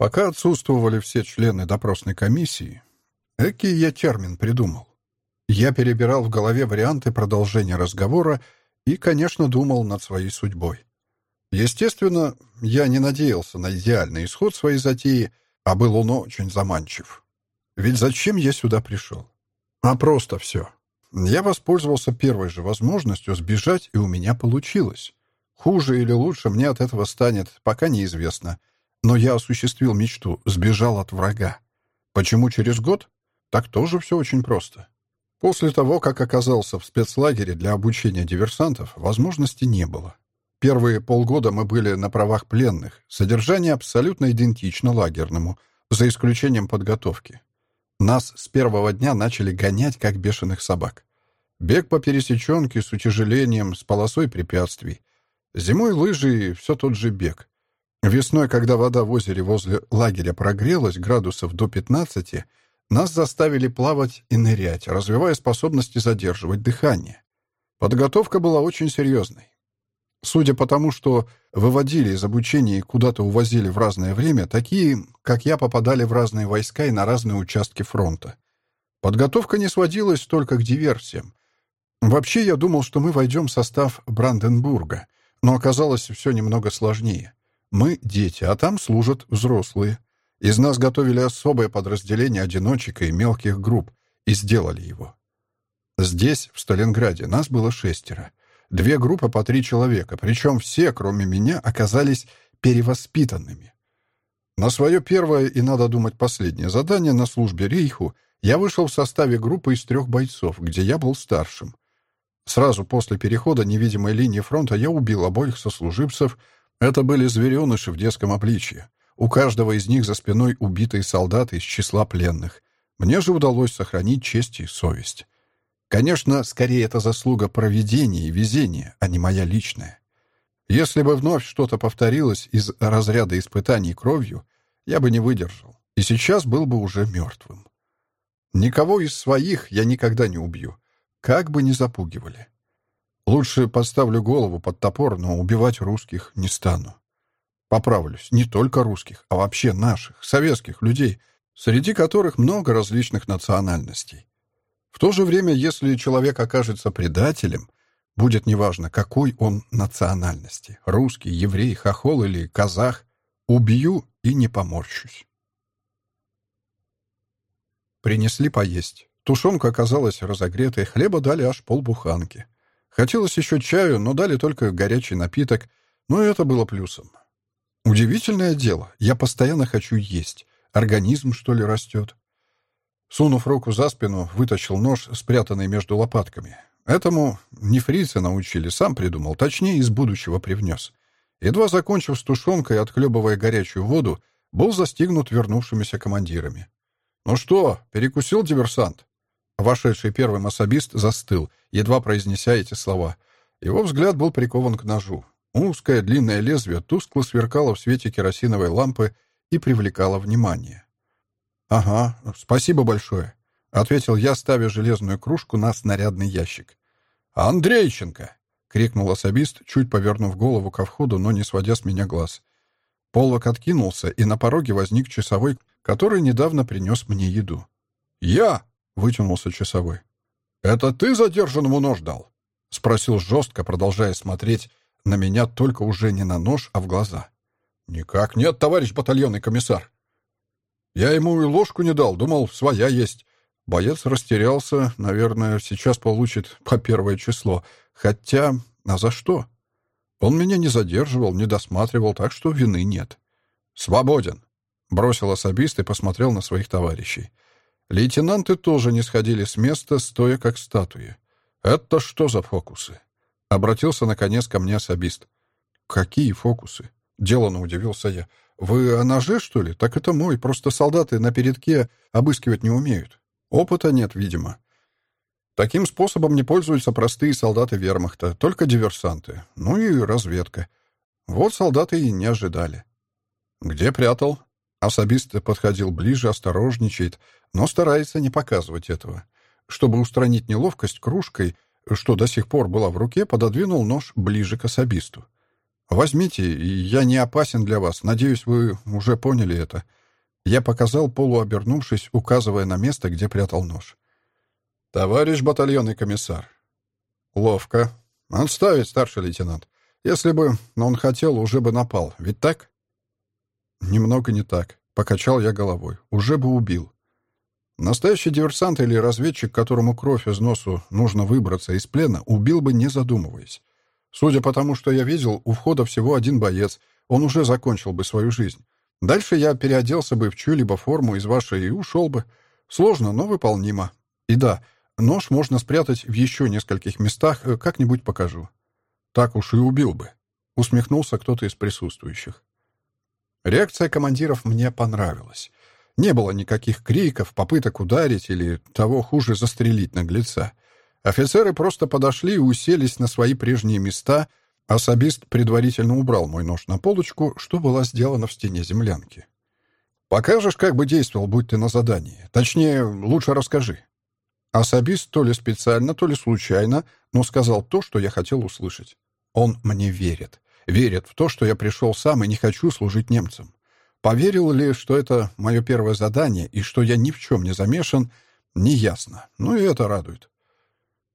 Пока отсутствовали все члены допросной комиссии, эки я термин придумал. Я перебирал в голове варианты продолжения разговора и, конечно, думал над своей судьбой. Естественно, я не надеялся на идеальный исход своей затеи, а был он очень заманчив. Ведь зачем я сюда пришел? А просто все. Я воспользовался первой же возможностью сбежать, и у меня получилось. Хуже или лучше мне от этого станет, пока неизвестно. Но я осуществил мечту, сбежал от врага. Почему через год? Так тоже все очень просто. После того, как оказался в спецлагере для обучения диверсантов, возможности не было. Первые полгода мы были на правах пленных. Содержание абсолютно идентично лагерному, за исключением подготовки. Нас с первого дня начали гонять, как бешеных собак. Бег по пересеченке с утяжелением, с полосой препятствий. Зимой лыжи и все тот же бег. Весной, когда вода в озере возле лагеря прогрелась градусов до 15, нас заставили плавать и нырять, развивая способности задерживать дыхание. Подготовка была очень серьезной. Судя по тому, что выводили из обучения и куда-то увозили в разное время, такие, как я, попадали в разные войска и на разные участки фронта. Подготовка не сводилась только к диверсиям. Вообще, я думал, что мы войдем в состав Бранденбурга, но оказалось все немного сложнее. Мы — дети, а там служат взрослые. Из нас готовили особое подразделение одиночек и мелких групп, и сделали его. Здесь, в Сталинграде, нас было шестеро — Две группы по три человека, причем все, кроме меня, оказались перевоспитанными. На свое первое и, надо думать, последнее задание на службе Рейху я вышел в составе группы из трех бойцов, где я был старшим. Сразу после перехода невидимой линии фронта я убил обоих сослуживцев. Это были звереныши в детском обличье. У каждого из них за спиной убитые солдаты из числа пленных. Мне же удалось сохранить честь и совесть. Конечно, скорее это заслуга проведения и везения, а не моя личная. Если бы вновь что-то повторилось из разряда испытаний кровью, я бы не выдержал, и сейчас был бы уже мертвым. Никого из своих я никогда не убью, как бы ни запугивали. Лучше поставлю голову под топор, но убивать русских не стану. Поправлюсь, не только русских, а вообще наших, советских людей, среди которых много различных национальностей. В то же время, если человек окажется предателем, будет неважно, какой он национальности — русский, еврей, хохол или казах — убью и не поморщусь. Принесли поесть. Тушенка оказалась разогретой, хлеба дали аж полбуханки. Хотелось еще чаю, но дали только горячий напиток, но это было плюсом. Удивительное дело, я постоянно хочу есть. Организм, что ли, растет? Сунув руку за спину, вытащил нож, спрятанный между лопатками. Этому не фрицы научили, сам придумал, точнее, из будущего привнес. Едва закончив с тушенкой, отхлебывая горячую воду, был застигнут вернувшимися командирами. «Ну что, перекусил диверсант?» Вошедший первым особист застыл, едва произнеся эти слова. Его взгляд был прикован к ножу. Узкое длинное лезвие тускло сверкало в свете керосиновой лампы и привлекало внимание. «Ага, спасибо большое», — ответил я, ставя железную кружку на снарядный ящик. «Андрейченко!» — крикнул особист, чуть повернув голову ко входу, но не сводя с меня глаз. Полок откинулся, и на пороге возник часовой, который недавно принес мне еду. «Я!» — вытянулся часовой. «Это ты задержанному нож дал?» — спросил жестко, продолжая смотреть на меня только уже не на нож, а в глаза. «Никак нет, товарищ батальонный комиссар», я ему и ложку не дал, думал, своя есть. Боец растерялся, наверное, сейчас получит по первое число. Хотя, а за что? Он меня не задерживал, не досматривал, так что вины нет. «Свободен!» — бросил особист и посмотрел на своих товарищей. Лейтенанты тоже не сходили с места, стоя как статуи. «Это что за фокусы?» — обратился, наконец, ко мне особист. «Какие фокусы?» — деланно удивился я. «Вы о ноже, что ли? Так это мой. Просто солдаты на передке обыскивать не умеют. Опыта нет, видимо. Таким способом не пользуются простые солдаты вермахта, только диверсанты. Ну и разведка. Вот солдаты и не ожидали. Где прятал? Особист подходил ближе, осторожничает, но старается не показывать этого. Чтобы устранить неловкость кружкой, что до сих пор была в руке, пододвинул нож ближе к особисту. Возьмите, я не опасен для вас. Надеюсь, вы уже поняли это». Я показал, полуобернувшись, указывая на место, где прятал нож. «Товарищ батальонный комиссар». «Ловко. Отставить, старший лейтенант. Если бы он хотел, уже бы напал. Ведь так?» «Немного не так», — покачал я головой. «Уже бы убил». Настоящий диверсант или разведчик, которому кровь из носу нужно выбраться из плена, убил бы, не задумываясь. Судя по тому, что я видел, у входа всего один боец, он уже закончил бы свою жизнь. Дальше я переоделся бы в чью-либо форму из вашей и ушел бы. Сложно, но выполнимо. И да, нож можно спрятать в еще нескольких местах, э, как-нибудь покажу. Так уж и убил бы. Усмехнулся кто-то из присутствующих. Реакция командиров мне понравилась. Не было никаких криков, попыток ударить или, того хуже, застрелить наглеца. Офицеры просто подошли и уселись на свои прежние места — Особист предварительно убрал мой нож на полочку, что было сделано в стене землянки. «Покажешь, как бы действовал, будь ты на задании. Точнее, лучше расскажи». Особист то ли специально, то ли случайно, но сказал то, что я хотел услышать. Он мне верит. Верит в то, что я пришел сам и не хочу служить немцам. Поверил ли, что это мое первое задание и что я ни в чем не замешан, неясно. Ну и это радует.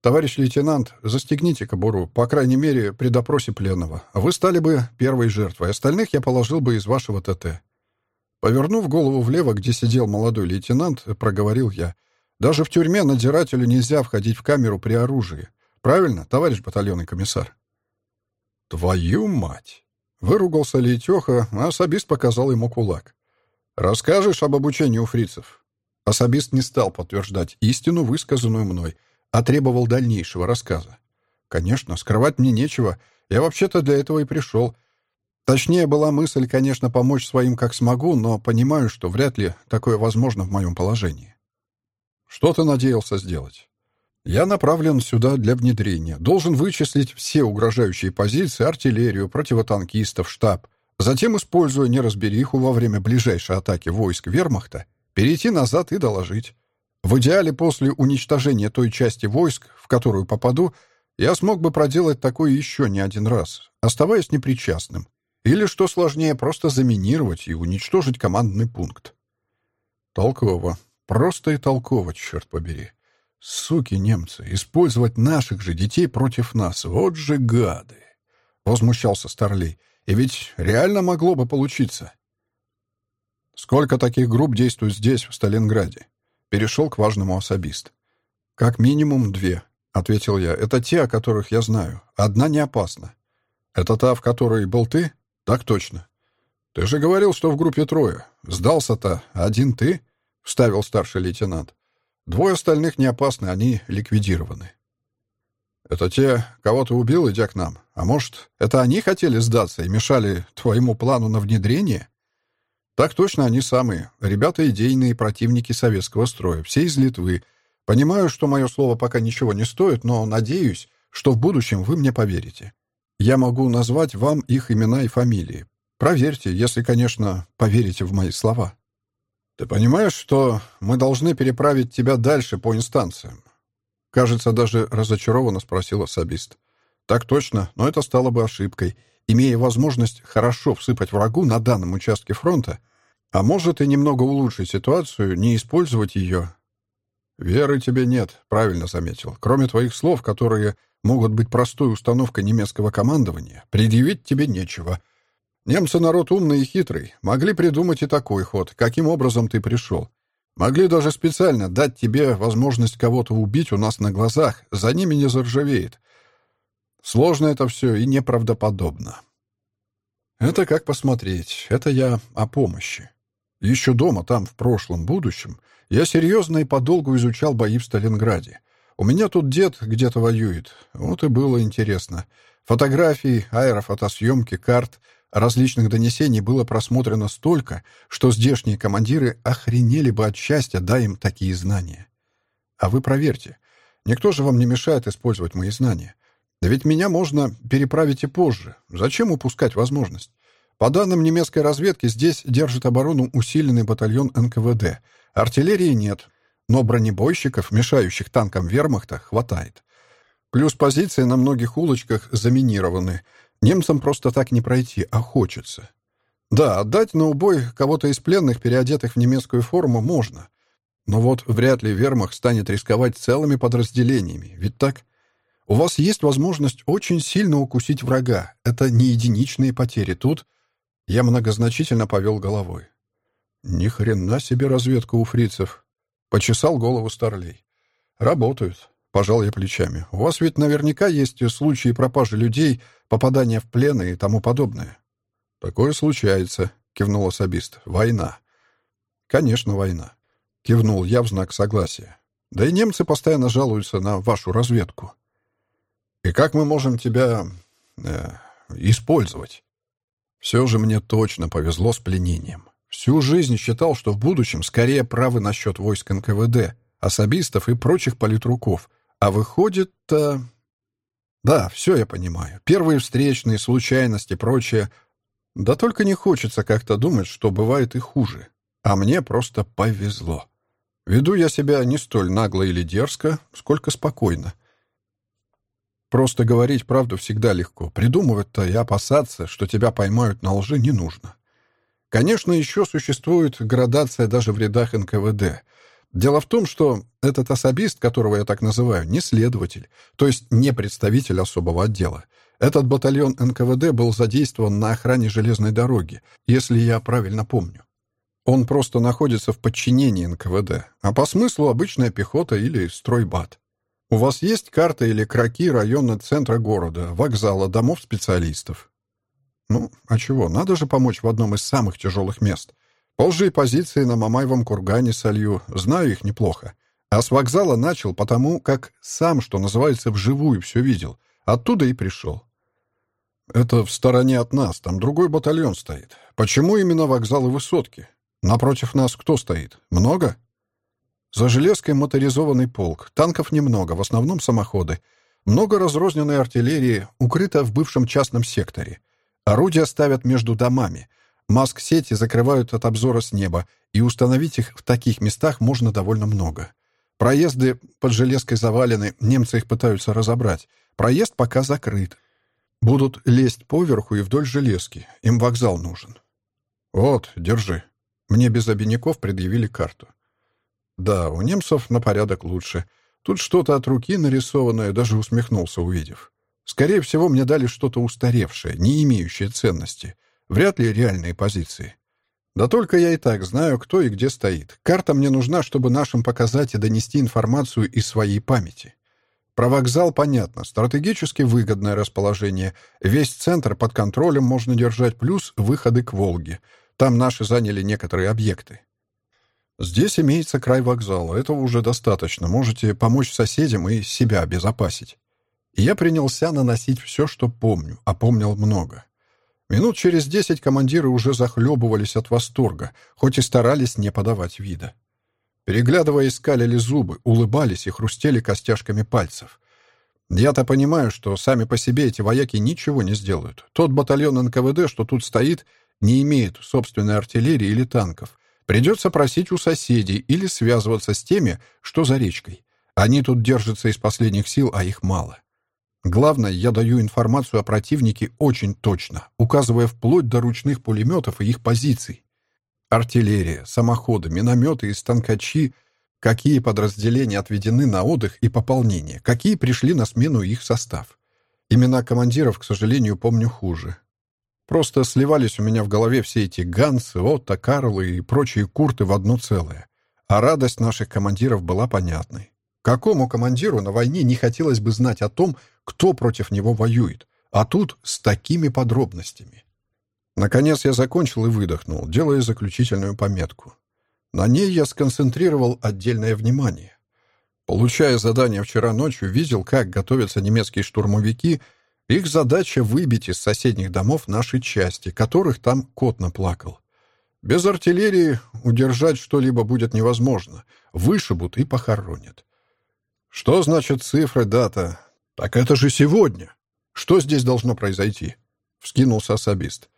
«Товарищ лейтенант, застегните кобуру, по крайней мере, при допросе пленного. Вы стали бы первой жертвой, остальных я положил бы из вашего ТТ». Повернув голову влево, где сидел молодой лейтенант, проговорил я. «Даже в тюрьме надзирателю нельзя входить в камеру при оружии. Правильно, товарищ батальонный комиссар?» «Твою мать!» — выругался Лейтеха, а особист показал ему кулак. «Расскажешь об обучении у фрицев?» Особист не стал подтверждать истину, высказанную мной — а требовал дальнейшего рассказа. Конечно, скрывать мне нечего, я вообще-то для этого и пришел. Точнее, была мысль, конечно, помочь своим как смогу, но понимаю, что вряд ли такое возможно в моем положении. Что ты надеялся сделать? Я направлен сюда для внедрения. Должен вычислить все угрожающие позиции, артиллерию, противотанкистов, штаб. Затем, используя неразбериху во время ближайшей атаки войск вермахта, перейти назад и доложить. В идеале после уничтожения той части войск, в которую попаду, я смог бы проделать такое еще не один раз, оставаясь непричастным. Или, что сложнее, просто заминировать и уничтожить командный пункт. Толково. Просто и толково, черт побери. Суки немцы, использовать наших же детей против нас. Вот же гады. Возмущался Старлей. И ведь реально могло бы получиться. Сколько таких групп действует здесь, в Сталинграде? Перешел к важному особист. «Как минимум две», — ответил я. «Это те, о которых я знаю. Одна не опасна». «Это та, в которой был ты?» «Так точно». «Ты же говорил, что в группе трое. Сдался-то один ты?» — вставил старший лейтенант. «Двое остальных не опасны, они ликвидированы». «Это те, кого ты убил, идя к нам? А может, это они хотели сдаться и мешали твоему плану на внедрение?» Так точно они самые. Ребята идейные противники советского строя, все из Литвы. Понимаю, что мое слово пока ничего не стоит, но надеюсь, что в будущем вы мне поверите. Я могу назвать вам их имена и фамилии. Проверьте, если, конечно, поверите в мои слова. Ты понимаешь, что мы должны переправить тебя дальше по инстанциям? Кажется, даже разочарованно спросил особист. Так точно, но это стало бы ошибкой имея возможность хорошо всыпать врагу на данном участке фронта, а может и немного улучшить ситуацию, не использовать ее. «Веры тебе нет», — правильно заметил. «Кроме твоих слов, которые могут быть простой установкой немецкого командования, предъявить тебе нечего. Немцы народ умный и хитрый, могли придумать и такой ход, каким образом ты пришел. Могли даже специально дать тебе возможность кого-то убить у нас на глазах, за ними не заржавеет. Сложно это все и неправдоподобно. Это как посмотреть. Это я о помощи. Еще дома, там, в прошлом, будущем, я серьезно и подолгу изучал бои в Сталинграде. У меня тут дед где-то воюет. Вот и было интересно. Фотографий, аэрофотосъемки, карт, различных донесений было просмотрено столько, что здешние командиры охренели бы от счастья, дай им такие знания. А вы проверьте. Никто же вам не мешает использовать мои знания. Да ведь меня можно переправить и позже. Зачем упускать возможность? По данным немецкой разведки, здесь держит оборону усиленный батальон НКВД. Артиллерии нет, но бронебойщиков, мешающих танкам вермахта, хватает. Плюс позиции на многих улочках заминированы. Немцам просто так не пройти, а хочется. Да, отдать на убой кого-то из пленных, переодетых в немецкую форму, можно. Но вот вряд ли вермах станет рисковать целыми подразделениями, ведь так? У вас есть возможность очень сильно укусить врага. Это не единичные потери. Тут я многозначительно повел головой. Ни хрена себе разведка у фрицев. Почесал голову Старлей. Работают. Пожал я плечами. У вас ведь наверняка есть случаи пропажи людей, попадания в плен и тому подобное. Такое случается, кивнул особист. Война. Конечно, война. Кивнул я в знак согласия. Да и немцы постоянно жалуются на вашу разведку. И как мы можем тебя э, использовать? Все же мне точно повезло с пленением. Всю жизнь считал, что в будущем скорее правы насчет войск НКВД, особистов и прочих политруков. А выходит-то... Да, все я понимаю. Первые встречные, случайности, прочее. Да только не хочется как-то думать, что бывает и хуже. А мне просто повезло. Веду я себя не столь нагло или дерзко, сколько спокойно. Просто говорить правду всегда легко. Придумывать-то и опасаться, что тебя поймают на лжи, не нужно. Конечно, еще существует градация даже в рядах НКВД. Дело в том, что этот особист, которого я так называю, не следователь, то есть не представитель особого отдела. Этот батальон НКВД был задействован на охране железной дороги, если я правильно помню. Он просто находится в подчинении НКВД, а по смыслу обычная пехота или стройбат. У вас есть карта или кроки района центра города, вокзала, домов специалистов? Ну, а чего? Надо же помочь в одном из самых тяжелых мест. Позже и позиции на Мамаевом кургане солью. Знаю их неплохо. А с вокзала начал, потому как сам, что называется, вживую все видел. Оттуда и пришел. Это в стороне от нас, там другой батальон стоит. Почему именно вокзалы высотки? Напротив нас кто стоит? Много? За железкой моторизованный полк. Танков немного, в основном самоходы. Много разрозненной артиллерии, укрыто в бывшем частном секторе. Орудия ставят между домами. Маск-сети закрывают от обзора с неба, и установить их в таких местах можно довольно много. Проезды под железкой завалены, немцы их пытаются разобрать. Проезд пока закрыт. Будут лезть поверху и вдоль железки. Им вокзал нужен. Вот, держи. Мне без обиняков предъявили карту. Да, у немцев на порядок лучше. Тут что-то от руки нарисованное, даже усмехнулся, увидев. Скорее всего, мне дали что-то устаревшее, не имеющее ценности. Вряд ли реальные позиции. Да только я и так знаю, кто и где стоит. Карта мне нужна, чтобы нашим показать и донести информацию из своей памяти. Про вокзал понятно. Стратегически выгодное расположение. Весь центр под контролем можно держать, плюс выходы к Волге. Там наши заняли некоторые объекты. Здесь имеется край вокзала. Этого уже достаточно. Можете помочь соседям и себя обезопасить. Я принялся наносить все, что помню, а помнил много. Минут через десять командиры уже захлебывались от восторга, хоть и старались не подавать вида. Переглядывая, искалили зубы, улыбались и хрустели костяшками пальцев. Я-то понимаю, что сами по себе эти вояки ничего не сделают. Тот батальон НКВД, что тут стоит, не имеет собственной артиллерии или танков — Придется просить у соседей или связываться с теми, что за речкой. Они тут держатся из последних сил, а их мало. Главное, я даю информацию о противнике очень точно, указывая вплоть до ручных пулеметов и их позиций. Артиллерия, самоходы, минометы и станкачи, какие подразделения отведены на отдых и пополнение, какие пришли на смену их состав. Имена командиров, к сожалению, помню хуже. Просто сливались у меня в голове все эти Гансы, Отто, Карлы и прочие курты в одно целое. А радость наших командиров была понятной. Какому командиру на войне не хотелось бы знать о том, кто против него воюет? А тут с такими подробностями. Наконец я закончил и выдохнул, делая заключительную пометку. На ней я сконцентрировал отдельное внимание. Получая задание вчера ночью, видел, как готовятся немецкие штурмовики — их задача — выбить из соседних домов наши части, которых там кот наплакал. Без артиллерии удержать что-либо будет невозможно. Вышибут и похоронят. Что значит цифры, дата? Так это же сегодня. Что здесь должно произойти? Вскинулся особист.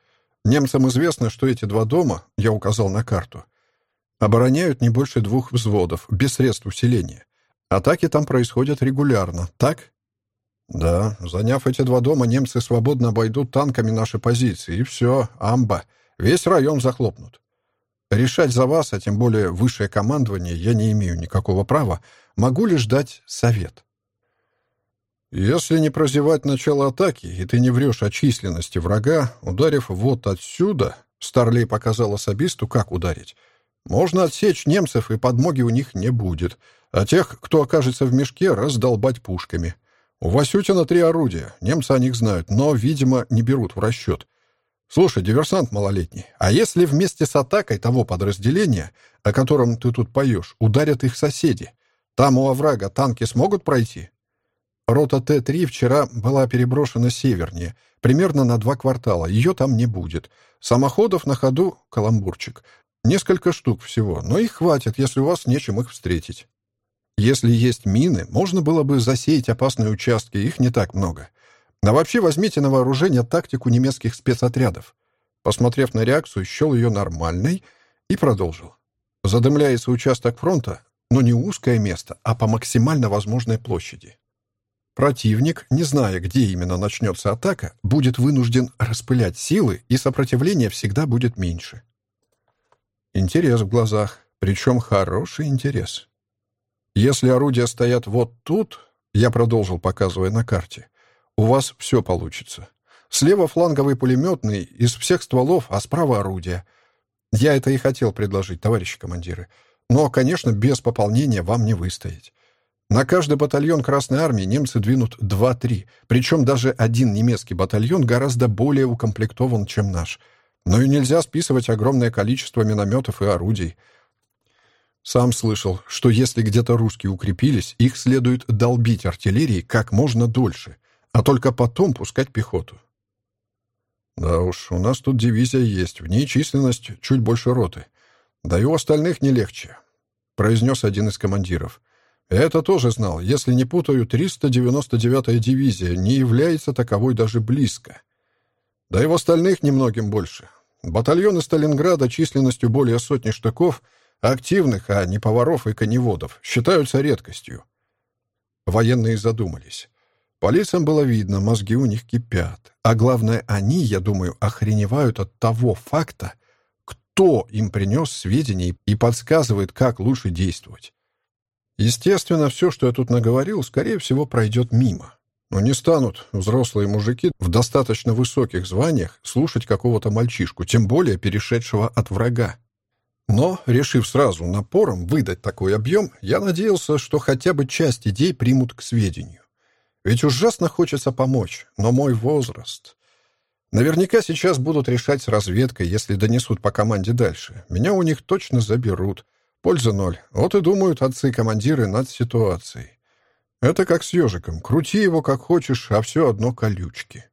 Немцам известно, что эти два дома, я указал на карту, обороняют не больше двух взводов, без средств усиления. Атаки там происходят регулярно, так? Да, заняв эти два дома, немцы свободно обойдут танками наши позиции, и все, амба. Весь район захлопнут. Решать за вас, а тем более высшее командование, я не имею никакого права. Могу лишь дать совет. Если не прозевать начало атаки, и ты не врешь о численности врага, ударив вот отсюда, Старлей показал особисту, как ударить, можно отсечь немцев, и подмоги у них не будет, а тех, кто окажется в мешке, раздолбать пушками. У Васютина три орудия, немцы о них знают, но, видимо, не берут в расчет. Слушай, диверсант малолетний, а если вместе с атакой того подразделения, о котором ты тут поешь, ударят их соседи? Там у оврага танки смогут пройти? Рота Т-3 вчера была переброшена севернее, примерно на два квартала. Ее там не будет. Самоходов на ходу — каламбурчик. Несколько штук всего, но их хватит, если у вас нечем их встретить. Если есть мины, можно было бы засеять опасные участки, их не так много. А вообще возьмите на вооружение тактику немецких спецотрядов. Посмотрев на реакцию, счел ее нормальной и продолжил. Задымляется участок фронта, но не узкое место, а по максимально возможной площади. Противник, не зная, где именно начнется атака, будет вынужден распылять силы, и сопротивление всегда будет меньше. Интерес в глазах, причем хороший интерес. Если орудия стоят вот тут, я продолжил, показывая на карте, у вас все получится. Слева фланговый пулеметный из всех стволов, а справа орудия. Я это и хотел предложить, товарищи командиры. Но, конечно, без пополнения вам не выстоять. На каждый батальон Красной Армии немцы двинут 2-3, причем даже один немецкий батальон гораздо более укомплектован, чем наш. Но и нельзя списывать огромное количество минометов и орудий. Сам слышал, что если где-то русские укрепились, их следует долбить артиллерией как можно дольше, а только потом пускать пехоту. Да уж, у нас тут дивизия есть, в ней численность чуть больше роты. Да и у остальных не легче, произнес один из командиров. Это тоже знал. Если не путаю, 399-я дивизия не является таковой даже близко. Да и в остальных немногим больше. Батальоны Сталинграда численностью более сотни штыков, активных, а не поваров и коневодов, считаются редкостью. Военные задумались. По лицам было видно, мозги у них кипят. А главное, они, я думаю, охреневают от того факта, кто им принес сведения и подсказывает, как лучше действовать. Естественно, все, что я тут наговорил, скорее всего, пройдет мимо. Но не станут взрослые мужики в достаточно высоких званиях слушать какого-то мальчишку, тем более перешедшего от врага. Но, решив сразу напором выдать такой объем, я надеялся, что хотя бы часть идей примут к сведению. Ведь ужасно хочется помочь, но мой возраст... Наверняка сейчас будут решать с разведкой, если донесут по команде дальше. Меня у них точно заберут. Польза ноль. Вот и думают отцы-командиры над ситуацией. Это как с ежиком. Крути его как хочешь, а все одно колючки.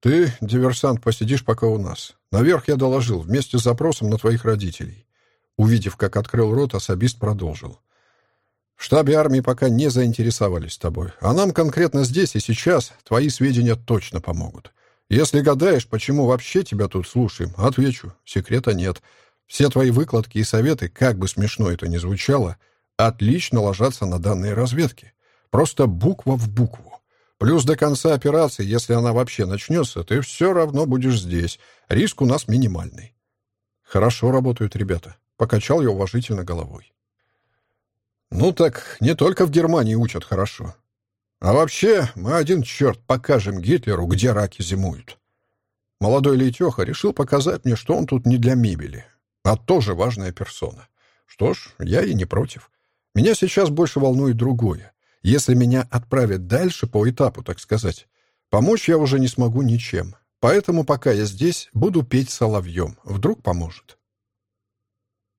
Ты, диверсант, посидишь пока у нас. Наверх я доложил, вместе с запросом на твоих родителей. Увидев, как открыл рот, особист продолжил. В штабе армии пока не заинтересовались тобой. А нам конкретно здесь и сейчас твои сведения точно помогут. Если гадаешь, почему вообще тебя тут слушаем, отвечу. Секрета нет. Все твои выкладки и советы, как бы смешно это ни звучало, отлично ложатся на данные разведки. Просто буква в букву. Плюс до конца операции, если она вообще начнется, ты все равно будешь здесь. Риск у нас минимальный. Хорошо работают ребята. Покачал я уважительно головой. Ну так не только в Германии учат хорошо. А вообще, мы один черт покажем Гитлеру, где раки зимуют. Молодой Лейтеха решил показать мне, что он тут не для мебели, а тоже важная персона. Что ж, я и не против. Меня сейчас больше волнует другое. Если меня отправят дальше по этапу, так сказать, помочь я уже не смогу ничем. Поэтому пока я здесь, буду петь соловьем. Вдруг поможет.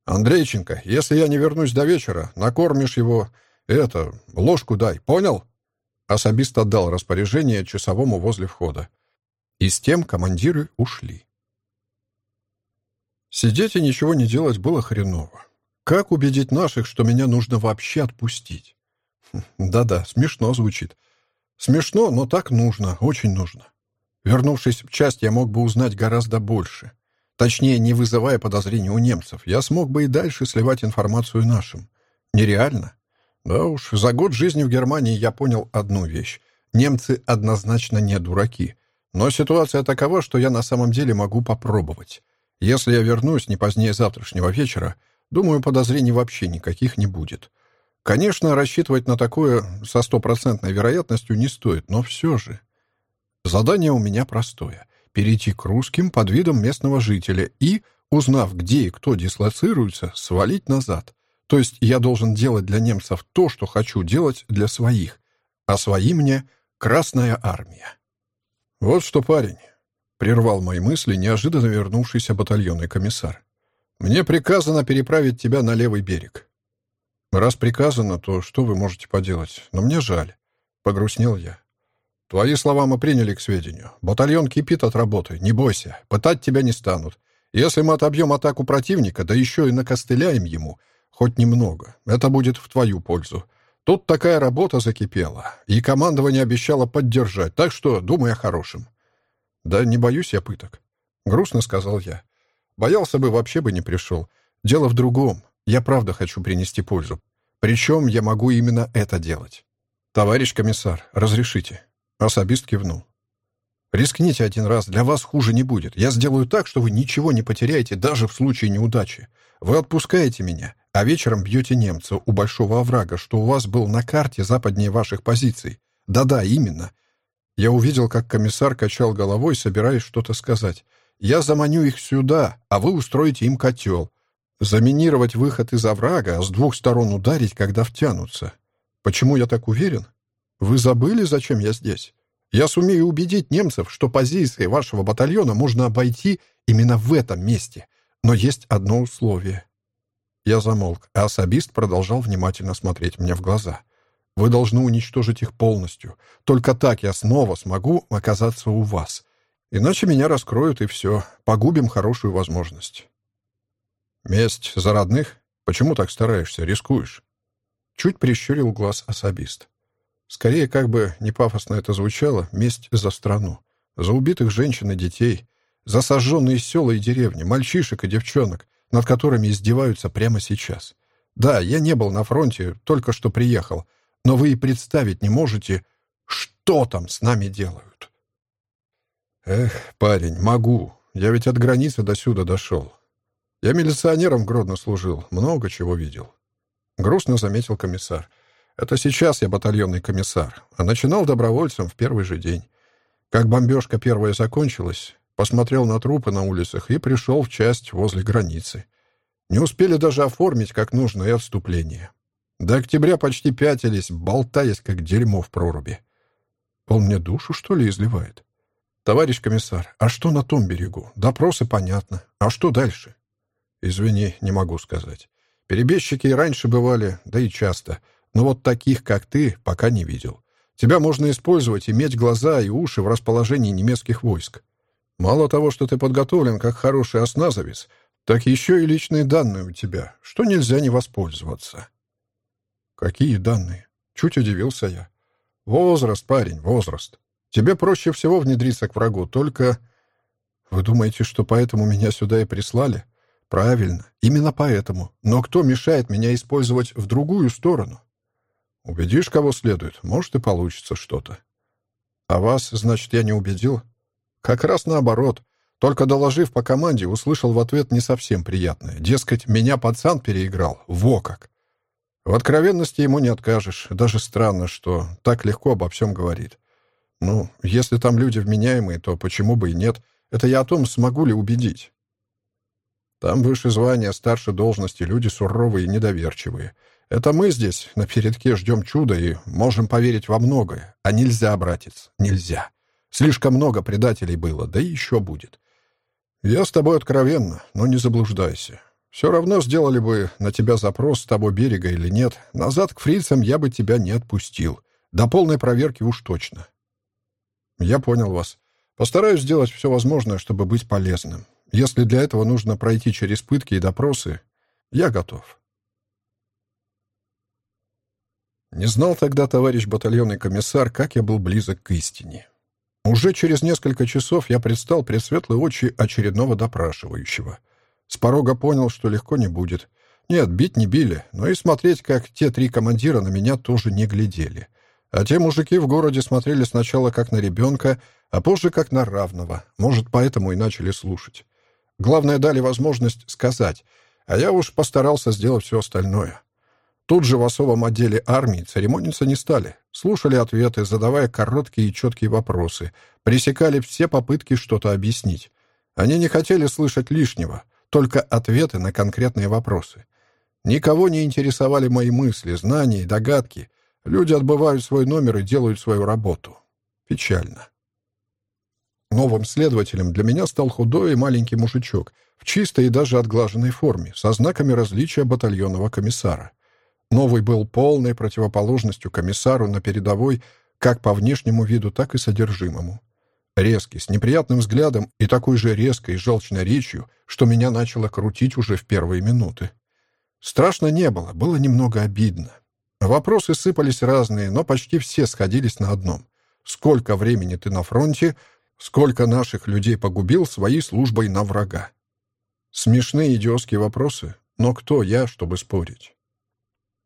«Андрейченко, если я не вернусь до вечера, накормишь его... Это, ложку дай, понял?» Особист отдал распоряжение часовому возле входа. И с тем командиры ушли. Сидеть и ничего не делать было хреново. Как убедить наших, что меня нужно вообще отпустить? Хм, да-да, смешно звучит. Смешно, но так нужно, очень нужно. Вернувшись в часть, я мог бы узнать гораздо больше. Точнее, не вызывая подозрений у немцев, я смог бы и дальше сливать информацию нашим. Нереально. Да уж, за год жизни в Германии я понял одну вещь. Немцы однозначно не дураки. Но ситуация такова, что я на самом деле могу попробовать. Если я вернусь не позднее завтрашнего вечера, думаю, подозрений вообще никаких не будет. Конечно, рассчитывать на такое со стопроцентной вероятностью не стоит, но все же. Задание у меня простое — перейти к русским под видом местного жителя и, узнав, где и кто дислоцируется, свалить назад. То есть я должен делать для немцев то, что хочу делать для своих, а свои мне — Красная Армия. Вот что, парень, — прервал мои мысли неожиданно вернувшийся батальонный комиссар. «Мне приказано переправить тебя на левый берег». «Раз приказано, то что вы можете поделать? Но мне жаль». Погрустнел я. «Твои слова мы приняли к сведению. Батальон кипит от работы. Не бойся. Пытать тебя не станут. Если мы отобьем атаку противника, да еще и накостыляем ему, хоть немного, это будет в твою пользу. Тут такая работа закипела, и командование обещало поддержать, так что думай о хорошем». «Да не боюсь я пыток», — грустно сказал я. «Боялся бы, вообще бы не пришел. Дело в другом. Я правда хочу принести пользу. Причем я могу именно это делать». «Товарищ комиссар, разрешите?» Особист кивнул. Рискните один раз, для вас хуже не будет. Я сделаю так, что вы ничего не потеряете даже в случае неудачи. Вы отпускаете меня, а вечером бьете немца у большого оврага, что у вас был на карте западнее ваших позиций. Да-да, именно. Я увидел, как комиссар качал головой, собираясь что-то сказать. Я заманю их сюда, а вы устроите им котел. Заминировать выход из оврага, а с двух сторон ударить, когда втянутся. Почему я так уверен? Вы забыли, зачем я здесь? Я сумею убедить немцев, что позиции вашего батальона можно обойти именно в этом месте. Но есть одно условие. Я замолк, а особист продолжал внимательно смотреть мне в глаза. Вы должны уничтожить их полностью. Только так я снова смогу оказаться у вас. Иначе меня раскроют, и все. Погубим хорошую возможность. Месть за родных? Почему так стараешься, рискуешь? Чуть прищурил глаз особист. Скорее, как бы не пафосно это звучало, месть за страну. За убитых женщин и детей. За сожженные села и деревни, мальчишек и девчонок, над которыми издеваются прямо сейчас. Да, я не был на фронте, только что приехал. Но вы и представить не можете, что там с нами делают. Эх, парень, могу. Я ведь от границы до сюда дошел. Я милиционером в Гродно служил, много чего видел. Грустно заметил комиссар. — это сейчас я батальонный комиссар, а начинал добровольцем в первый же день. Как бомбежка первая закончилась, посмотрел на трупы на улицах и пришел в часть возле границы. Не успели даже оформить как нужно и отступление. До октября почти пятились, болтаясь, как дерьмо в проруби. Он мне душу, что ли, изливает? Товарищ комиссар, а что на том берегу? Допросы понятно. А что дальше? Извини, не могу сказать. Перебежчики и раньше бывали, да и часто — но вот таких, как ты, пока не видел. Тебя можно использовать, иметь глаза и уши в расположении немецких войск. Мало того, что ты подготовлен как хороший осназовец, так еще и личные данные у тебя, что нельзя не воспользоваться. Какие данные? Чуть удивился я. Возраст, парень, возраст. Тебе проще всего внедриться к врагу, только... Вы думаете, что поэтому меня сюда и прислали? Правильно, именно поэтому. Но кто мешает меня использовать в другую сторону? Убедишь, кого следует, может, и получится что-то. А вас, значит, я не убедил? Как раз наоборот. Только доложив по команде, услышал в ответ не совсем приятное. Дескать, меня пацан переиграл. Во как! В откровенности ему не откажешь. Даже странно, что так легко обо всем говорит. Ну, если там люди вменяемые, то почему бы и нет? Это я о том, смогу ли убедить. Там выше звания, старше должности, люди суровые и недоверчивые. Это мы здесь, на передке, ждем чуда и можем поверить во многое. А нельзя, братец, нельзя. Слишком много предателей было, да и еще будет. Я с тобой откровенно, но не заблуждайся. Все равно сделали бы на тебя запрос с того берега или нет. Назад к фрицам я бы тебя не отпустил. До полной проверки уж точно. Я понял вас. Постараюсь сделать все возможное, чтобы быть полезным. Если для этого нужно пройти через пытки и допросы, я готов. Не знал тогда товарищ батальонный комиссар, как я был близок к истине. Уже через несколько часов я предстал пред светлые очи очередного допрашивающего. С порога понял, что легко не будет. Нет, бить не били, но и смотреть, как те три командира на меня тоже не глядели. А те мужики в городе смотрели сначала как на ребенка, а позже как на равного. Может, поэтому и начали слушать. Главное, дали возможность сказать, а я уж постарался сделать все остальное. Тут же в особом отделе армии церемониться не стали. Слушали ответы, задавая короткие и четкие вопросы. Пресекали все попытки что-то объяснить. Они не хотели слышать лишнего, только ответы на конкретные вопросы. Никого не интересовали мои мысли, знания и догадки. Люди отбывают свой номер и делают свою работу. Печально. Новым следователем для меня стал худой и маленький мужичок в чистой и даже отглаженной форме, со знаками различия батальонного комиссара. Новый был полной противоположностью комиссару на передовой как по внешнему виду, так и содержимому. Резкий, с неприятным взглядом и такой же резкой и желчной речью, что меня начало крутить уже в первые минуты. Страшно не было, было немного обидно. Вопросы сыпались разные, но почти все сходились на одном. Сколько времени ты на фронте, сколько наших людей погубил своей службой на врага? Смешные идиотские вопросы, но кто я, чтобы спорить?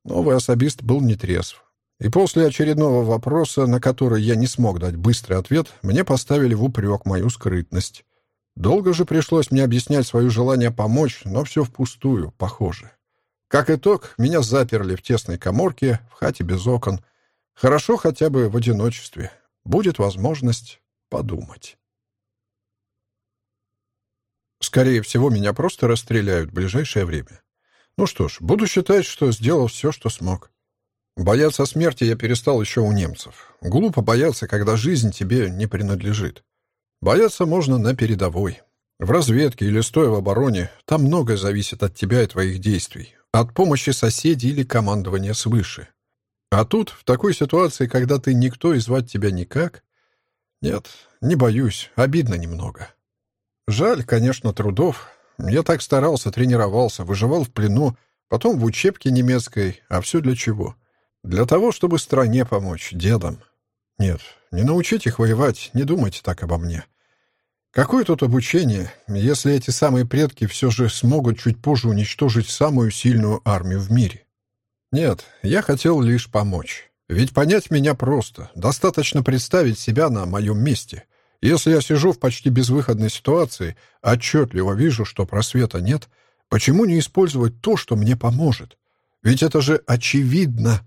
Новый особист был нетрезв. И после очередного вопроса, на который я не смог дать быстрый ответ, мне поставили в упрек мою скрытность. Долго же пришлось мне объяснять свое желание помочь, но все впустую, похоже. Как итог, меня заперли в тесной коморке, в хате без окон. Хорошо хотя бы в одиночестве. Будет возможность подумать. Скорее всего, меня просто расстреляют в ближайшее время. Ну что ж, буду считать, что сделал все, что смог. Бояться смерти я перестал еще у немцев. Глупо бояться, когда жизнь тебе не принадлежит. Бояться можно на передовой. В разведке или стоя в обороне, там многое зависит от тебя и твоих действий от помощи соседей или командования свыше. А тут, в такой ситуации, когда ты никто и звать тебя никак... Нет, не боюсь, обидно немного. Жаль, конечно, трудов. Я так старался, тренировался, выживал в плену, потом в учебке немецкой. А все для чего? Для того, чтобы стране помочь, дедам. Нет, не научить их воевать, не думайте так обо мне. Какое тут обучение, если эти самые предки все же смогут чуть позже уничтожить самую сильную армию в мире? Нет, я хотел лишь помочь. Ведь понять меня просто. Достаточно представить себя на моем месте. Если я сижу в почти безвыходной ситуации, отчетливо вижу, что просвета нет, почему не использовать то, что мне поможет? Ведь это же очевидно.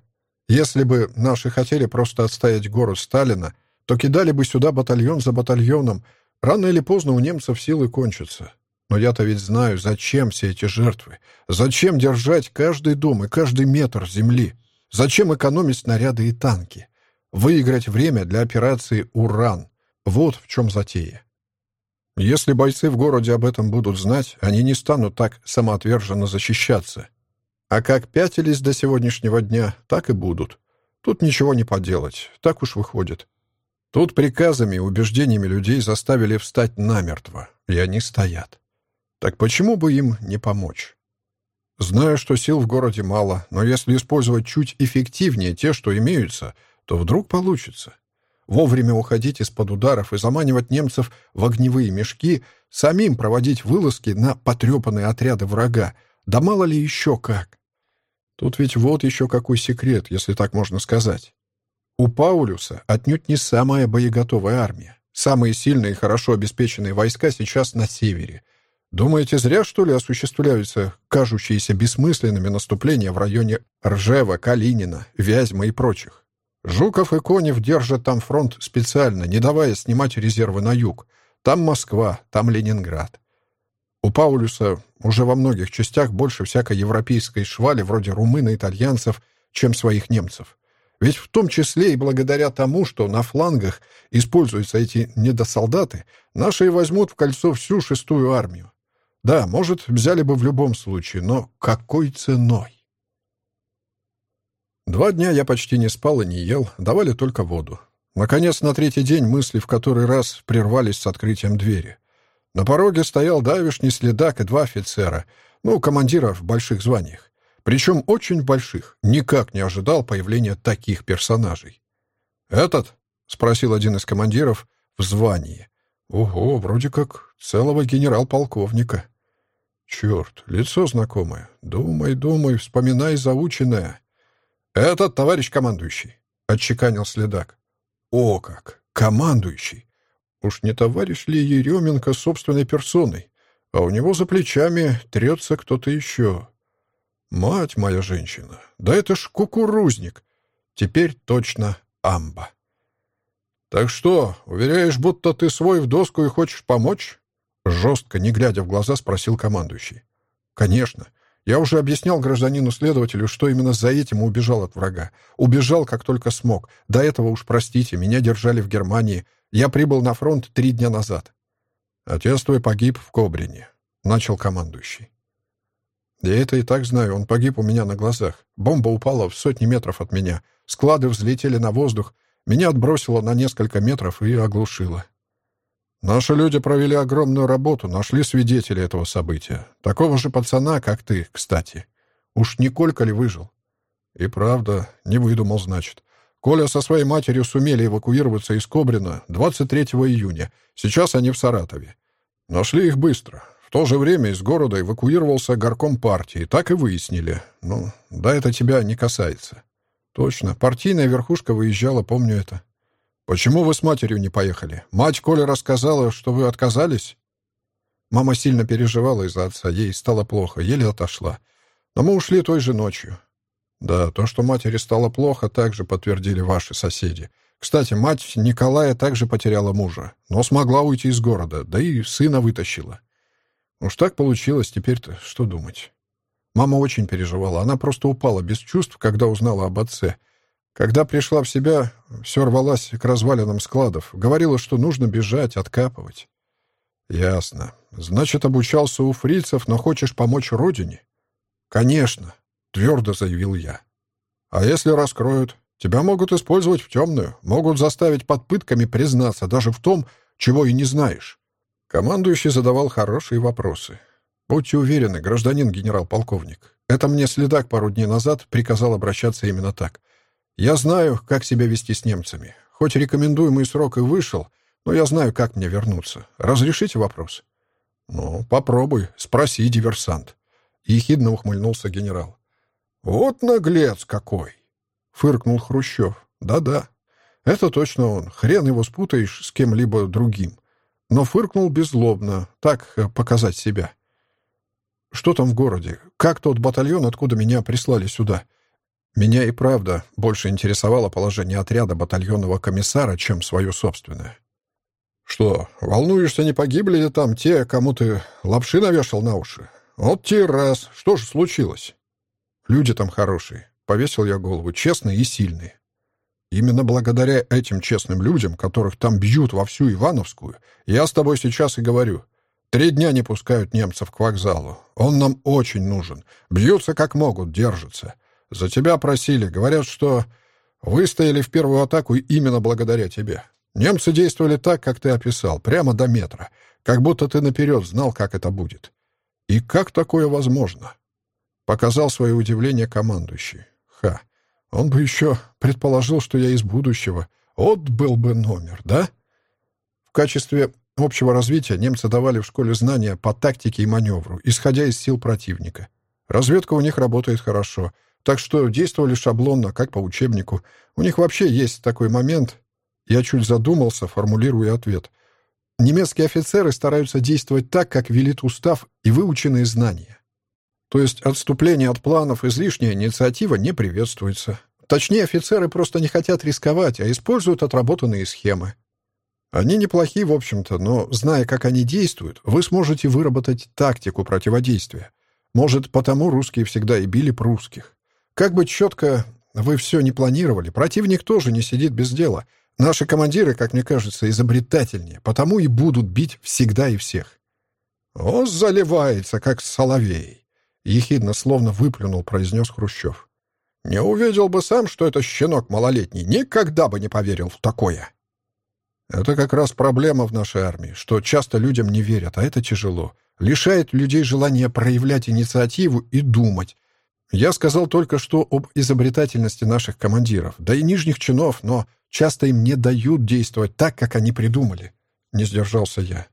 Если бы наши хотели просто отстоять город Сталина, то кидали бы сюда батальон за батальоном — Рано или поздно у немцев силы кончатся. Но я-то ведь знаю, зачем все эти жертвы. Зачем держать каждый дом и каждый метр земли? Зачем экономить снаряды и танки? Выиграть время для операции «Уран». Вот в чем затея. Если бойцы в городе об этом будут знать, они не станут так самоотверженно защищаться. А как пятились до сегодняшнего дня, так и будут. Тут ничего не поделать, так уж выходит. Тут приказами и убеждениями людей заставили встать намертво, и они стоят. Так почему бы им не помочь? Знаю, что сил в городе мало, но если использовать чуть эффективнее те, что имеются, то вдруг получится. Вовремя уходить из-под ударов и заманивать немцев в огневые мешки, самим проводить вылазки на потрепанные отряды врага, да мало ли еще как. Тут ведь вот еще какой секрет, если так можно сказать. У Паулюса отнюдь не самая боеготовая армия. Самые сильные и хорошо обеспеченные войска сейчас на севере. Думаете, зря, что ли, осуществляются кажущиеся бессмысленными наступления в районе Ржева, Калинина, Вязьмы и прочих? Жуков и Конев держат там фронт специально, не давая снимать резервы на юг. Там Москва, там Ленинград. У Паулюса уже во многих частях больше всякой европейской швали, вроде румын и итальянцев, чем своих немцев. Ведь в том числе и благодаря тому, что на флангах используются эти недосолдаты, наши и возьмут в кольцо всю шестую армию. Да, может, взяли бы в любом случае, но какой ценой? Два дня я почти не спал и не ел, давали только воду. Наконец, на третий день мысли в который раз прервались с открытием двери. На пороге стоял давишний следак и два офицера, ну, командира в больших званиях причем очень больших, никак не ожидал появления таких персонажей. «Этот?» — спросил один из командиров в звании. «Ого, вроде как целого генерал-полковника». «Черт, лицо знакомое. Думай, думай, вспоминай заученное». «Этот, товарищ командующий». — отчеканил следак. «О как! Командующий! Уж не товарищ ли Еременко собственной персоной? А у него за плечами трется кто-то еще. Мать моя женщина! Да это ж кукурузник! Теперь точно амба!» «Так что, уверяешь, будто ты свой в доску и хочешь помочь?» Жестко, не глядя в глаза, спросил командующий. «Конечно. Я уже объяснял гражданину-следователю, что именно за этим убежал от врага. Убежал, как только смог. До этого уж, простите, меня держали в Германии. Я прибыл на фронт три дня назад. Отец твой погиб в Кобрине», — начал командующий. «Я это и так знаю. Он погиб у меня на глазах. Бомба упала в сотни метров от меня. Склады взлетели на воздух. Меня отбросило на несколько метров и оглушило. Наши люди провели огромную работу, нашли свидетелей этого события. Такого же пацана, как ты, кстати. Уж не Колька ли выжил? И правда, не выдумал, значит. Коля со своей матерью сумели эвакуироваться из Кобрина 23 июня. Сейчас они в Саратове. Нашли их быстро. В то же время из города эвакуировался горком партии. Так и выяснили. Ну, да это тебя не касается. Точно, партийная верхушка выезжала, помню это. «Почему вы с матерью не поехали? Мать Коля рассказала, что вы отказались?» Мама сильно переживала из-за отца, ей стало плохо, еле отошла. Но мы ушли той же ночью. Да, то, что матери стало плохо, также подтвердили ваши соседи. Кстати, мать Николая также потеряла мужа, но смогла уйти из города, да и сына вытащила. Уж так получилось, теперь-то что думать? Мама очень переживала, она просто упала без чувств, когда узнала об отце — когда пришла в себя, все рвалась к развалинам складов. Говорила, что нужно бежать, откапывать. «Ясно. Значит, обучался у фрицев, но хочешь помочь родине?» «Конечно», — твердо заявил я. «А если раскроют? Тебя могут использовать в темную, могут заставить под пытками признаться даже в том, чего и не знаешь». Командующий задавал хорошие вопросы. «Будьте уверены, гражданин генерал-полковник, это мне следак пару дней назад приказал обращаться именно так. Я знаю, как себя вести с немцами. Хоть рекомендуемый срок и вышел, но я знаю, как мне вернуться. Разрешите вопрос?» «Ну, попробуй, спроси, диверсант», — ехидно ухмыльнулся генерал. «Вот наглец какой!» — фыркнул Хрущев. «Да-да, это точно он. Хрен его спутаешь с кем-либо другим. Но фыркнул беззлобно, так э, показать себя. Что там в городе? Как тот батальон, откуда меня прислали сюда? Меня и правда больше интересовало положение отряда батальонного комиссара, чем свое собственное. «Что, волнуешься, не погибли ли там те, кому ты лапши навешал на уши? Вот те раз. Что же случилось?» «Люди там хорошие», — повесил я голову, честные и сильные. Именно благодаря этим честным людям, которых там бьют во всю Ивановскую, я с тобой сейчас и говорю. Три дня не пускают немцев к вокзалу. Он нам очень нужен. Бьются как могут, держатся. За тебя просили. Говорят, что выстояли в первую атаку именно благодаря тебе. Немцы действовали так, как ты описал, прямо до метра. Как будто ты наперед знал, как это будет. И как такое возможно? Показал свое удивление командующий. Ха. Он бы еще предположил, что я из будущего. Вот был бы номер, да? В качестве общего развития немцы давали в школе знания по тактике и маневру, исходя из сил противника. Разведка у них работает хорошо — так что действовали шаблонно, как по учебнику. У них вообще есть такой момент. Я чуть задумался, формулируя ответ. Немецкие офицеры стараются действовать так, как велит устав и выученные знания. То есть отступление от планов, излишняя инициатива не приветствуется. Точнее, офицеры просто не хотят рисковать, а используют отработанные схемы. Они неплохие, в общем-то, но, зная, как они действуют, вы сможете выработать тактику противодействия. Может, потому русские всегда и били прусских. Как бы четко вы все не планировали, противник тоже не сидит без дела. Наши командиры, как мне кажется, изобретательнее, потому и будут бить всегда и всех. «О, заливается, как соловей!» — ехидно, словно выплюнул, произнес Хрущев. «Не увидел бы сам, что это щенок малолетний, никогда бы не поверил в такое!» Это как раз проблема в нашей армии, что часто людям не верят, а это тяжело. Лишает людей желания проявлять инициативу и думать, я сказал только что об изобретательности наших командиров, да и нижних чинов, но часто им не дают действовать так, как они придумали. Не сдержался я.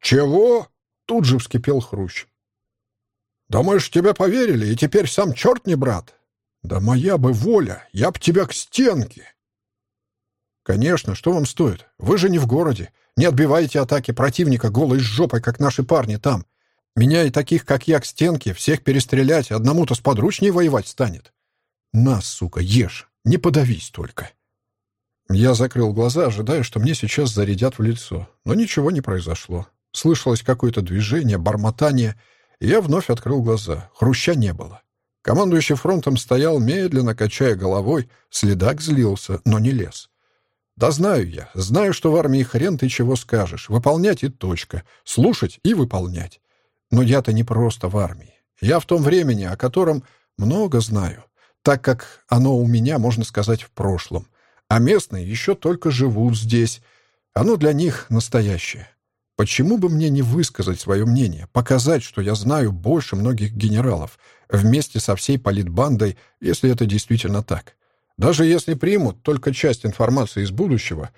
«Чего?» — тут же вскипел Хрущ. «Думаешь, тебе поверили, и теперь сам черт не брат? Да моя бы воля, я б тебя к стенке!» «Конечно, что вам стоит? Вы же не в городе. Не отбиваете атаки противника голой жопой, как наши парни там. Меня и таких, как я, к стенке, всех перестрелять, одному-то сподручнее воевать станет. На, сука, ешь, не подавись только». Я закрыл глаза, ожидая, что мне сейчас зарядят в лицо. Но ничего не произошло. Слышалось какое-то движение, бормотание. Я вновь открыл глаза. Хруща не было. Командующий фронтом стоял, медленно качая головой. Следак злился, но не лез. Да знаю я. Знаю, что в армии хрен ты чего скажешь. Выполнять и точка. Слушать и выполнять. Но я-то не просто в армии. Я в том времени, о котором много знаю, так как оно у меня, можно сказать, в прошлом. А местные еще только живут здесь. Оно для них настоящее. Почему бы мне не высказать свое мнение, показать, что я знаю больше многих генералов, вместе со всей политбандой, если это действительно так? Даже если примут только часть информации из будущего,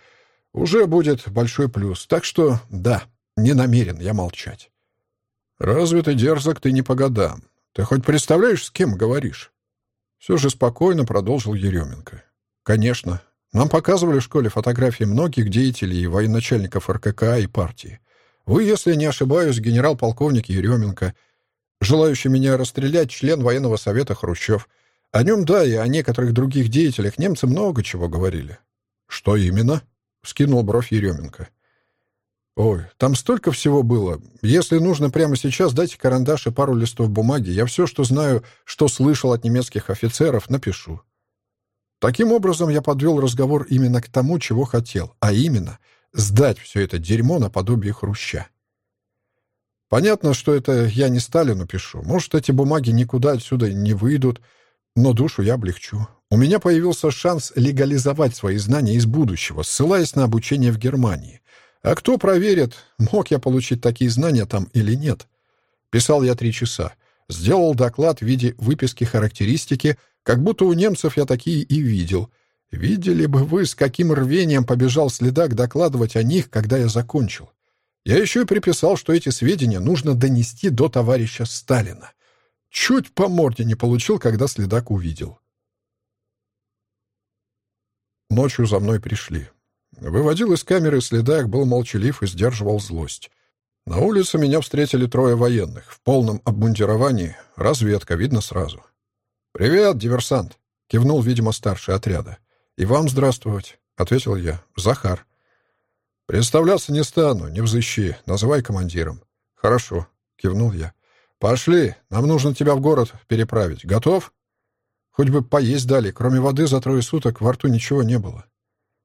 уже будет большой плюс. Так что, да, не намерен я молчать. «Разве ты дерзок, ты не по годам? Ты хоть представляешь, с кем говоришь?» Все же спокойно продолжил Еременко. «Конечно, нам показывали в школе фотографии многих деятелей и военачальников РКК и партии. Вы, если не ошибаюсь, генерал-полковник Еременко, желающий меня расстрелять член военного совета Хрущев. О нем, да, и о некоторых других деятелях немцы много чего говорили. «Что именно?» — скинул бровь Еременко. «Ой, там столько всего было. Если нужно прямо сейчас, дайте карандаш и пару листов бумаги. Я все, что знаю, что слышал от немецких офицеров, напишу. Таким образом, я подвел разговор именно к тому, чего хотел, а именно сдать все это дерьмо наподобие хруща. Понятно, что это я не Сталину пишу. Может, эти бумаги никуда отсюда не выйдут, но душу я облегчу. У меня появился шанс легализовать свои знания из будущего, ссылаясь на обучение в Германии. А кто проверит, мог я получить такие знания там или нет? Писал я три часа. Сделал доклад в виде выписки характеристики — как будто у немцев я такие и видел. Видели бы вы, с каким рвением побежал следак докладывать о них, когда я закончил. Я еще и приписал, что эти сведения нужно донести до товарища Сталина. Чуть по морде не получил, когда следак увидел. Ночью за мной пришли. Выводил из камеры следак, был молчалив и сдерживал злость. На улице меня встретили трое военных, в полном обмундировании, разведка, видно сразу. «Привет, диверсант!» — кивнул, видимо, старший отряда. «И вам здравствовать!» — ответил я. «Захар». «Представляться не стану, не взыщи. Называй командиром». «Хорошо», — кивнул я. «Пошли, нам нужно тебя в город переправить. Готов?» Хоть бы поесть дали, кроме воды за трое суток во рту ничего не было.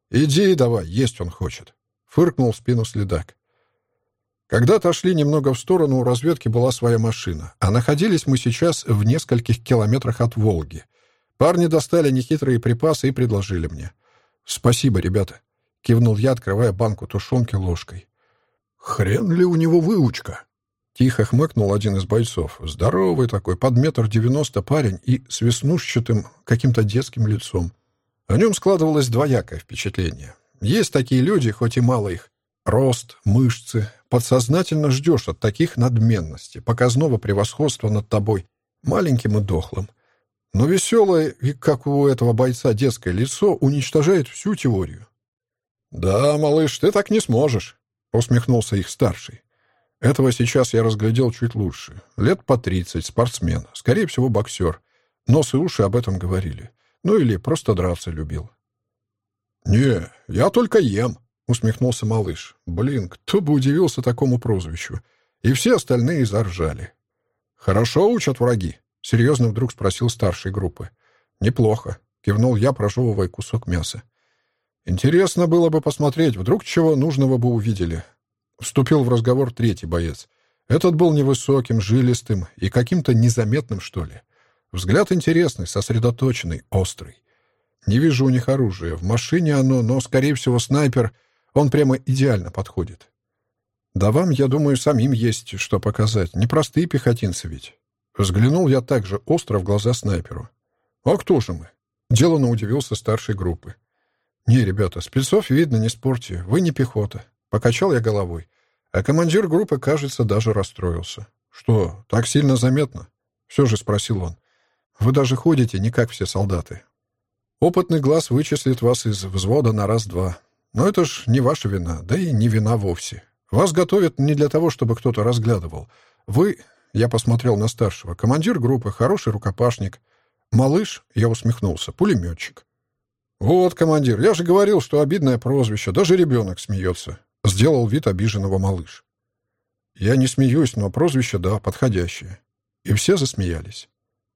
«Иди давай, есть он хочет», — фыркнул в спину следак. Когда отошли немного в сторону, у разведки была своя машина, а находились мы сейчас в нескольких километрах от Волги. Парни достали нехитрые припасы и предложили мне. «Спасибо, ребята», — кивнул я, открывая банку тушенки ложкой. «Хрен ли у него выучка?» Тихо хмыкнул один из бойцов. Здоровый такой, под метр девяносто парень и с веснушчатым каким-то детским лицом. О нем складывалось двоякое впечатление. Есть такие люди, хоть и мало их. Рост, мышцы, Подсознательно ждешь от таких надменности, показного превосходства над тобой, маленьким и дохлым. Но веселое как у этого бойца, детское лицо уничтожает всю теорию. «Да, малыш, ты так не сможешь», — усмехнулся их старший. Этого сейчас я разглядел чуть лучше. Лет по тридцать, спортсмен, скорее всего, боксер. Нос и уши об этом говорили. Ну или просто драться любил. «Не, я только ем», — усмехнулся малыш. «Блин, кто бы удивился такому прозвищу?» И все остальные заржали. «Хорошо учат враги?» — серьезно вдруг спросил старшей группы. «Неплохо», — кивнул я, прожевывая кусок мяса. «Интересно было бы посмотреть, вдруг чего нужного бы увидели». Вступил в разговор третий боец. Этот был невысоким, жилистым и каким-то незаметным, что ли. Взгляд интересный, сосредоточенный, острый. Не вижу у них оружия. В машине оно, но, скорее всего, снайпер — он прямо идеально подходит. Да вам, я думаю, самим есть что показать. Непростые пехотинцы ведь. Взглянул я также остро в глаза снайперу. «А кто же мы?» Делано удивился старшей группы. «Не, ребята, спецов видно, не спорьте. Вы не пехота». Покачал я головой. А командир группы, кажется, даже расстроился. «Что, так сильно заметно?» Все же спросил он. «Вы даже ходите не как все солдаты». Опытный глаз вычислит вас из взвода на раз-два. Но это ж не ваша вина, да и не вина вовсе. Вас готовят не для того, чтобы кто-то разглядывал. Вы, я посмотрел на старшего, командир группы, хороший рукопашник. Малыш, я усмехнулся, пулеметчик. Вот, командир, я же говорил, что обидное прозвище, даже ребенок смеется. Сделал вид обиженного малыш. Я не смеюсь, но прозвище, да, подходящее. И все засмеялись.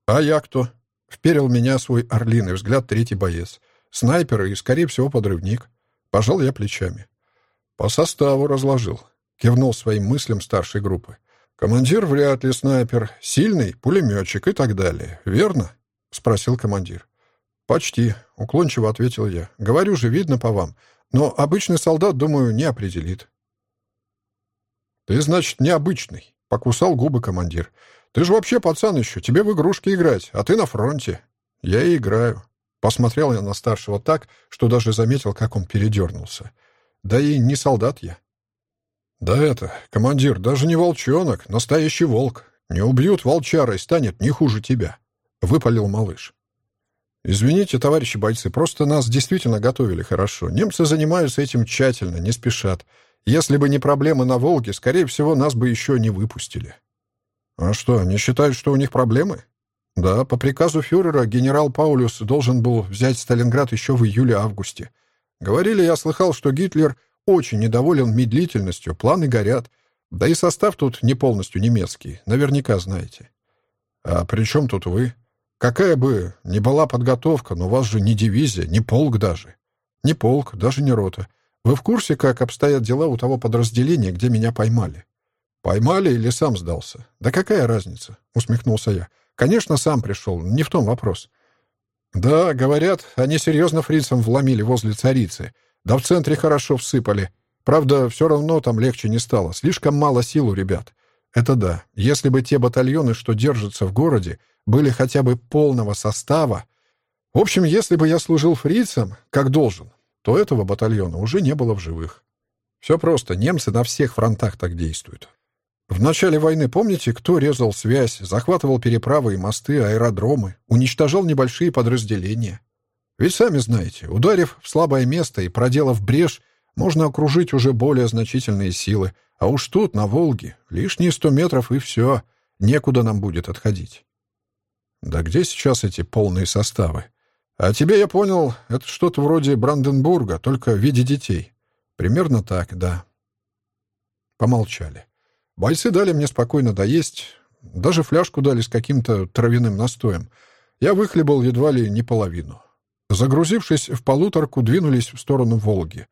А я кто? Вперил меня свой орлиный взгляд третий боец. Снайпер и, скорее всего, подрывник. Пожал я плечами. По составу разложил. Кивнул своим мыслям старшей группы. Командир вряд ли снайпер. Сильный пулеметчик и так далее. Верно? Спросил командир. «Почти», — уклончиво ответил я. «Говорю же, видно по вам. Но обычный солдат, думаю, не определит». «Ты, значит, необычный», — покусал губы командир. «Ты же вообще пацан еще, тебе в игрушки играть, а ты на фронте». «Я и играю». Посмотрел я на старшего так, что даже заметил, как он передернулся. «Да и не солдат я». «Да это, командир, даже не волчонок, настоящий волк. Не убьют волчара и станет не хуже тебя», — выпалил малыш. «Извините, товарищи бойцы, просто нас действительно готовили хорошо. Немцы занимаются этим тщательно, не спешат. Если бы не проблемы на Волге, скорее всего, нас бы еще не выпустили». «А что, не считают, что у них проблемы?» «Да, по приказу фюрера генерал Паулюс должен был взять Сталинград еще в июле-августе. Говорили, я слыхал, что Гитлер очень недоволен медлительностью, планы горят. Да и состав тут не полностью немецкий, наверняка знаете». «А при чем тут вы?» Какая бы ни была подготовка, но у вас же не дивизия, не полк даже. Не полк, даже не рота. Вы в курсе, как обстоят дела у того подразделения, где меня поймали? Поймали или сам сдался? Да какая разница? Усмехнулся я. Конечно, сам пришел, не в том вопрос. Да, говорят, они серьезно фрицам вломили возле царицы. Да в центре хорошо всыпали. Правда, все равно там легче не стало. Слишком мало сил у ребят. Это да. Если бы те батальоны, что держатся в городе, были хотя бы полного состава. В общем, если бы я служил фрицам, как должен, то этого батальона уже не было в живых. Все просто, немцы на всех фронтах так действуют. В начале войны помните, кто резал связь, захватывал переправы и мосты, аэродромы, уничтожал небольшие подразделения? Ведь сами знаете, ударив в слабое место и проделав брешь, можно окружить уже более значительные силы, а уж тут, на Волге, лишние сто метров и все, некуда нам будет отходить. Да где сейчас эти полные составы? А тебе, я понял, это что-то вроде Бранденбурга, только в виде детей. Примерно так, да. Помолчали. Бойцы дали мне спокойно доесть, даже фляжку дали с каким-то травяным настоем. Я выхлебал едва ли не половину. Загрузившись в полуторку, двинулись в сторону Волги.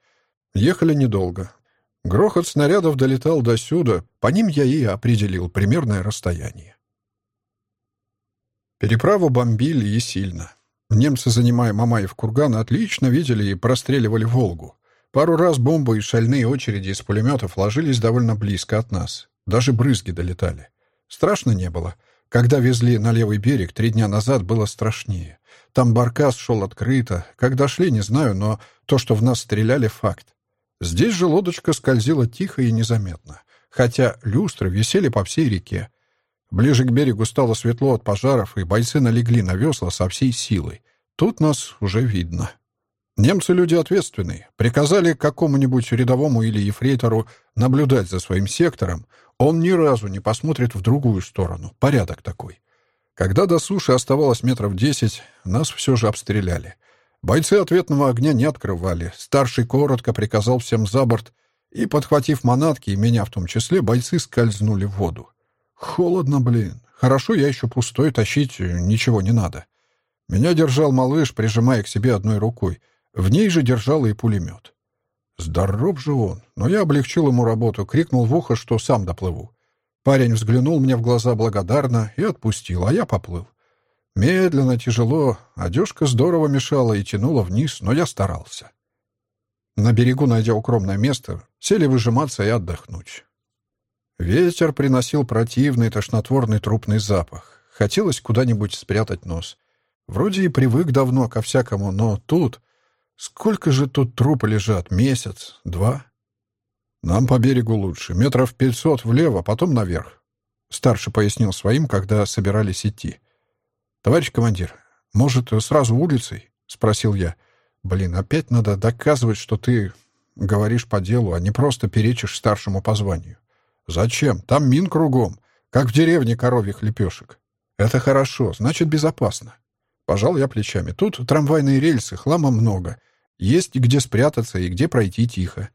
Ехали недолго. Грохот снарядов долетал до сюда, по ним я и определил примерное расстояние. Переправу бомбили и сильно. Немцы, занимая Мамаев курган, отлично видели и простреливали Волгу. Пару раз бомбы и шальные очереди из пулеметов ложились довольно близко от нас. Даже брызги долетали. Страшно не было. Когда везли на левый берег три дня назад, было страшнее. Там баркас шел открыто. Как дошли, не знаю, но то, что в нас стреляли, — факт. Здесь же лодочка скользила тихо и незаметно. Хотя люстры висели по всей реке. Ближе к берегу стало светло от пожаров, и бойцы налегли на весла со всей силой. Тут нас уже видно. Немцы люди ответственные. Приказали какому-нибудь рядовому или ефрейтору наблюдать за своим сектором. Он ни разу не посмотрит в другую сторону. Порядок такой. Когда до суши оставалось метров десять, нас все же обстреляли. Бойцы ответного огня не открывали. Старший коротко приказал всем за борт, и, подхватив манатки, и меня в том числе, бойцы скользнули в воду. Холодно, блин. Хорошо, я еще пустой, тащить ничего не надо. Меня держал малыш, прижимая к себе одной рукой. В ней же держал и пулемет. Здоров же он. Но я облегчил ему работу, крикнул в ухо, что сам доплыву. Парень взглянул мне в глаза благодарно и отпустил, а я поплыл. Медленно, тяжело, одежка здорово мешала и тянула вниз, но я старался. На берегу, найдя укромное место, сели выжиматься и отдохнуть. Ветер приносил противный тошнотворный трупный запах. Хотелось куда-нибудь спрятать нос. Вроде и привык давно ко всякому, но тут... Сколько же тут трупы лежат? Месяц? Два? Нам по берегу лучше. Метров пятьсот влево, потом наверх. Старший пояснил своим, когда собирались идти. «Товарищ командир, может, сразу улицей?» — спросил я. «Блин, опять надо доказывать, что ты говоришь по делу, а не просто перечишь старшему по званию. Зачем? Там мин кругом, как в деревне коровьих лепешек. Это хорошо, значит, безопасно». Пожал я плечами. Тут трамвайные рельсы, хлама много. Есть где спрятаться и где пройти тихо.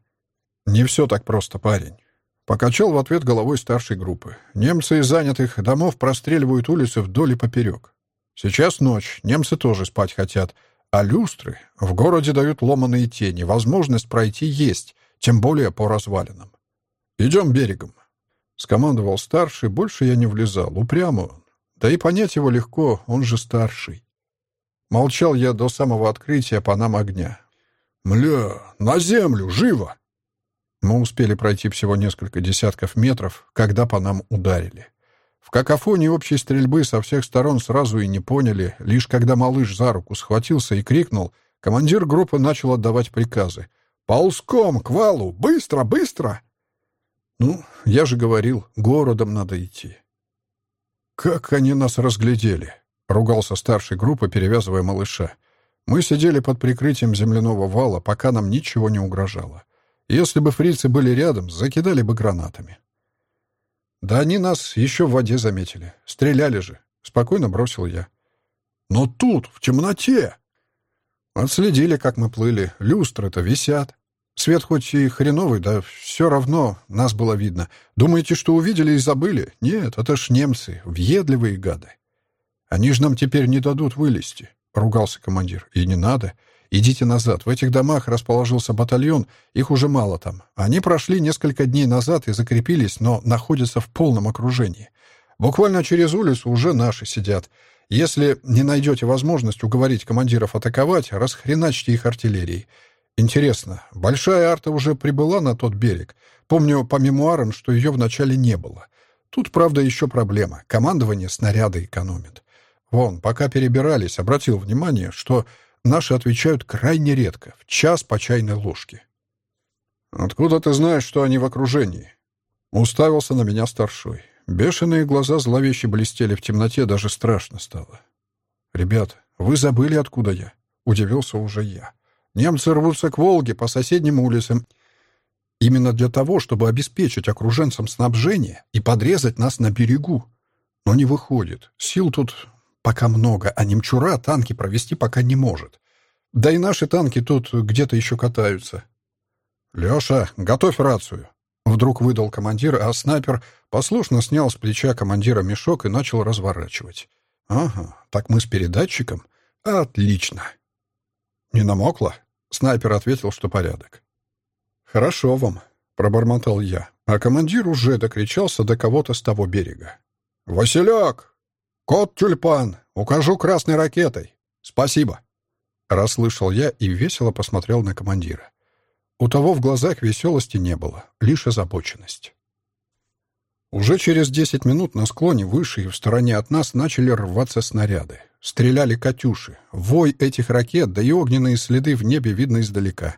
Не все так просто, парень. Покачал в ответ головой старшей группы. Немцы из занятых домов простреливают улицы вдоль и поперек. Сейчас ночь, немцы тоже спать хотят. А люстры в городе дают ломаные тени. Возможность пройти есть, тем более по развалинам. «Идем берегом», — скомандовал старший. Больше я не влезал. Упрямо он. Да и понять его легко, он же старший. Молчал я до самого открытия по нам огня. «Мля, на землю, живо!» Мы успели пройти всего несколько десятков метров, когда по нам ударили. В какофонии общей стрельбы со всех сторон сразу и не поняли, лишь когда малыш за руку схватился и крикнул, командир группы начал отдавать приказы. «Ползком, к валу! Быстро, быстро!» Ну, я же говорил, городом надо идти. «Как они нас разглядели!» — ругался старший группы, перевязывая малыша. «Мы сидели под прикрытием земляного вала, пока нам ничего не угрожало. Если бы фрицы были рядом, закидали бы гранатами. Да они нас еще в воде заметили. Стреляли же. Спокойно бросил я. Но тут, в темноте... Отследили, как мы плыли. Люстры-то висят. Свет хоть и хреновый, да все равно нас было видно. Думаете, что увидели и забыли? Нет, это ж немцы, въедливые гады. Они же нам теперь не дадут вылезти, — ругался командир. И не надо. «Идите назад. В этих домах расположился батальон. Их уже мало там. Они прошли несколько дней назад и закрепились, но находятся в полном окружении. Буквально через улицу уже наши сидят. Если не найдете возможность уговорить командиров атаковать, расхреначьте их артиллерией. Интересно, большая арта уже прибыла на тот берег? Помню по мемуарам, что ее вначале не было. Тут, правда, еще проблема. Командование снаряды экономит. Вон, пока перебирались, обратил внимание, что Наши отвечают крайне редко, в час по чайной ложке. «Откуда ты знаешь, что они в окружении?» Уставился на меня старшой. Бешеные глаза зловеще блестели в темноте, даже страшно стало. «Ребят, вы забыли, откуда я?» Удивился уже я. «Немцы рвутся к Волге по соседним улицам. Именно для того, чтобы обеспечить окруженцам снабжение и подрезать нас на берегу. Но не выходит. Сил тут Пока много, а немчура танки провести пока не может. Да и наши танки тут где-то еще катаются. «Леша, готовь рацию!» Вдруг выдал командир, а снайпер послушно снял с плеча командира мешок и начал разворачивать. «Ага, так мы с передатчиком? Отлично!» «Не намокло?» Снайпер ответил, что порядок. «Хорошо вам», — пробормотал я, а командир уже докричался до кого-то с того берега. «Василек, «Кот Тюльпан! Укажу красной ракетой! Спасибо!» Расслышал я и весело посмотрел на командира. У того в глазах веселости не было, лишь озабоченность. Уже через десять минут на склоне выше и в стороне от нас начали рваться снаряды. Стреляли «Катюши». Вой этих ракет, да и огненные следы в небе видно издалека.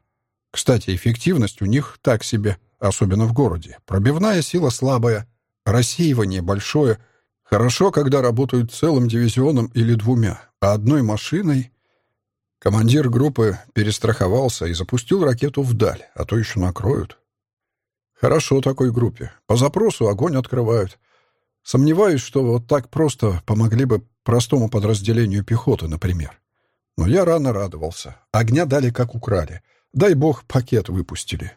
Кстати, эффективность у них так себе, особенно в городе. Пробивная сила слабая, рассеивание большое — Хорошо, когда работают целым дивизионом или двумя, а одной машиной... Командир группы перестраховался и запустил ракету вдаль, а то еще накроют. Хорошо такой группе. По запросу огонь открывают. Сомневаюсь, что вот так просто помогли бы простому подразделению пехоты, например. Но я рано радовался. Огня дали, как украли. Дай бог, пакет выпустили.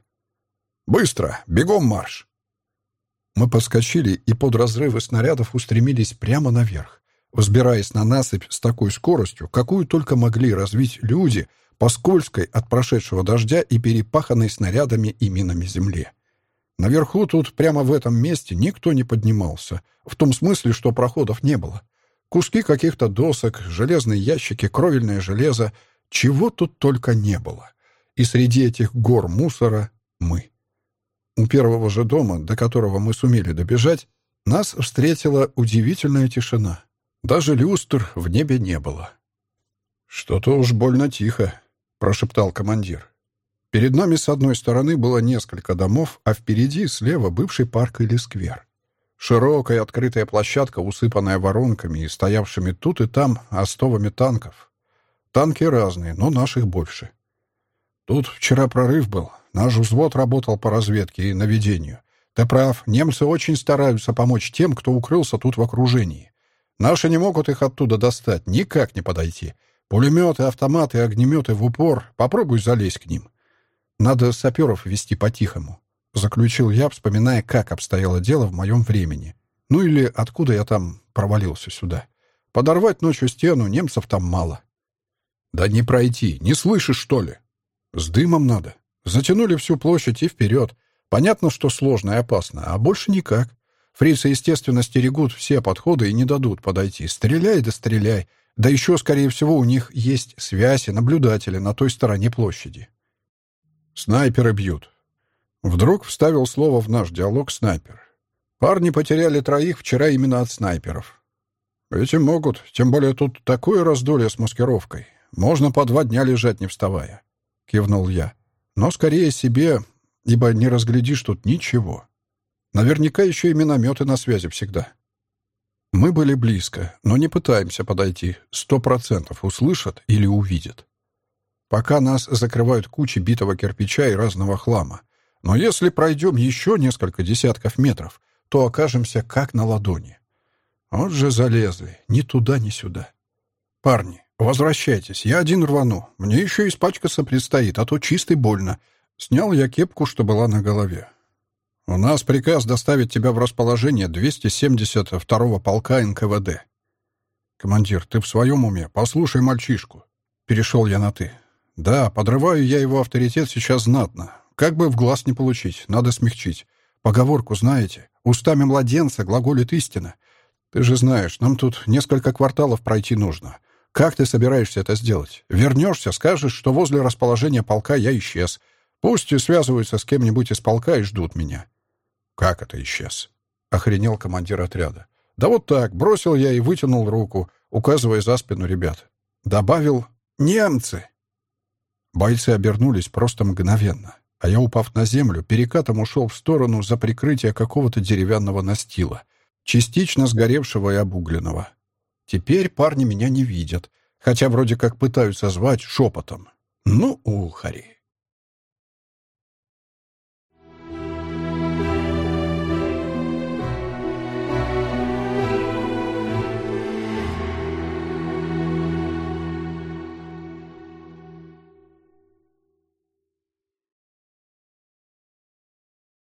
«Быстро! Бегом марш!» Мы подскочили и под разрывы снарядов устремились прямо наверх, взбираясь на насыпь с такой скоростью, какую только могли развить люди по скользкой от прошедшего дождя и перепаханной снарядами и минами земле. Наверху тут, прямо в этом месте, никто не поднимался, в том смысле, что проходов не было. Куски каких-то досок, железные ящики, кровельное железо, чего тут только не было. И среди этих гор мусора — мы. У первого же дома, до которого мы сумели добежать, нас встретила удивительная тишина. Даже люстр в небе не было. «Что-то уж больно тихо», — прошептал командир. Перед нами с одной стороны было несколько домов, а впереди слева бывший парк или сквер. Широкая открытая площадка, усыпанная воронками и стоявшими тут и там остовами танков. Танки разные, но наших больше. Тут вчера прорыв был. Наш взвод работал по разведке и наведению. Ты прав, немцы очень стараются помочь тем, кто укрылся тут в окружении. Наши не могут их оттуда достать, никак не подойти. Пулеметы, автоматы, огнеметы в упор. Попробуй залезть к ним. Надо саперов вести по-тихому. Заключил я, вспоминая, как обстояло дело в моем времени. Ну или откуда я там провалился сюда. Подорвать ночью стену, немцев там мало. Да не пройти, не слышишь, что ли? С дымом надо. Затянули всю площадь и вперед. Понятно, что сложно и опасно, а больше никак. Фрицы, естественно, стерегут все подходы и не дадут подойти. Стреляй да стреляй. Да еще, скорее всего, у них есть связь и наблюдатели на той стороне площади. Снайперы бьют. Вдруг вставил слово в наш диалог снайпер. Парни потеряли троих вчера именно от снайперов. Эти могут, тем более тут такое раздолье с маскировкой. Можно по два дня лежать, не вставая. Кивнул я. Но скорее себе ибо не разглядишь тут ничего. Наверняка еще и минометы на связи всегда. Мы были близко, но не пытаемся подойти. Сто процентов услышат или увидят. Пока нас закрывают кучи битого кирпича и разного хлама. Но если пройдем еще несколько десятков метров, то окажемся как на ладони. Вот же залезли, ни туда, ни сюда. Парни, возвращайтесь, я один рвану. Мне еще испачкаться предстоит, а то чисто больно. Снял я кепку, что была на голове. «У нас приказ доставить тебя в расположение 272-го полка НКВД». «Командир, ты в своем уме? Послушай мальчишку». Перешел я на «ты». «Да, подрываю я его авторитет сейчас знатно. Как бы в глаз не получить, надо смягчить. Поговорку знаете? Устами младенца глаголит истина. Ты же знаешь, нам тут несколько кварталов пройти нужно. Как ты собираешься это сделать? Вернешься, скажешь, что возле расположения полка я исчез». Пусть и связываются с кем-нибудь из полка и ждут меня. Как это исчез? Охренел командир отряда. Да вот так, бросил я и вытянул руку, указывая за спину ребят. Добавил «Немцы!». Бойцы обернулись просто мгновенно, а я, упав на землю, перекатом ушел в сторону за прикрытие какого-то деревянного настила, частично сгоревшего и обугленного. Теперь парни меня не видят, хотя вроде как пытаются звать шепотом. Ну, ухари.